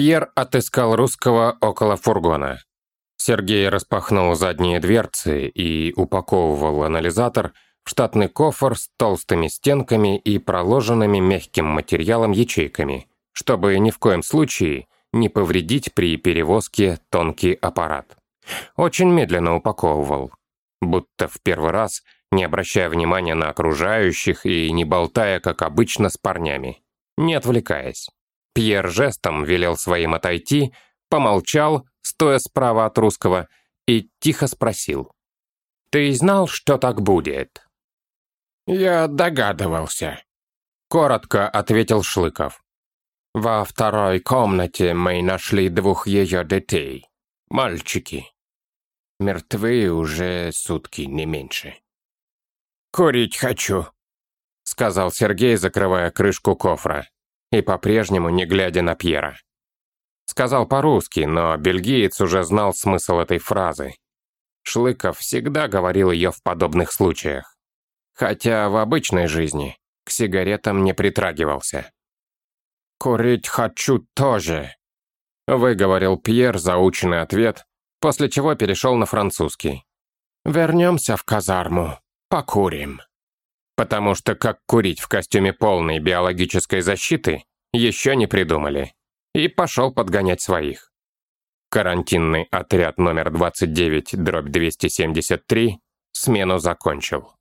Пьер отыскал русского около фургона. Сергей распахнул задние дверцы и упаковывал анализатор в штатный кофр с толстыми стенками и проложенными мягким материалом ячейками, чтобы ни в коем случае не повредить при перевозке тонкий аппарат. Очень медленно упаковывал, будто в первый раз, не обращая внимания на окружающих и не болтая, как обычно, с парнями, не отвлекаясь. Пьер жестом велел своим отойти, помолчал, стоя справа от русского, и тихо спросил. «Ты знал, что так будет?» «Я догадывался», — коротко ответил Шлыков. «Во второй комнате мы нашли двух ее детей. Мальчики. Мертвы уже сутки, не меньше». «Курить хочу», — сказал Сергей, закрывая крышку кофра и по-прежнему не глядя на Пьера. Сказал по-русски, но бельгиец уже знал смысл этой фразы. Шлыков всегда говорил ее в подобных случаях. Хотя в обычной жизни к сигаретам не притрагивался. «Курить хочу тоже», — выговорил Пьер заученный ответ, после чего перешел на французский. «Вернемся в казарму, покурим» потому что как курить в костюме полной биологической защиты еще не придумали. И пошел подгонять своих. Карантинный отряд номер 29, дробь 273, смену закончил.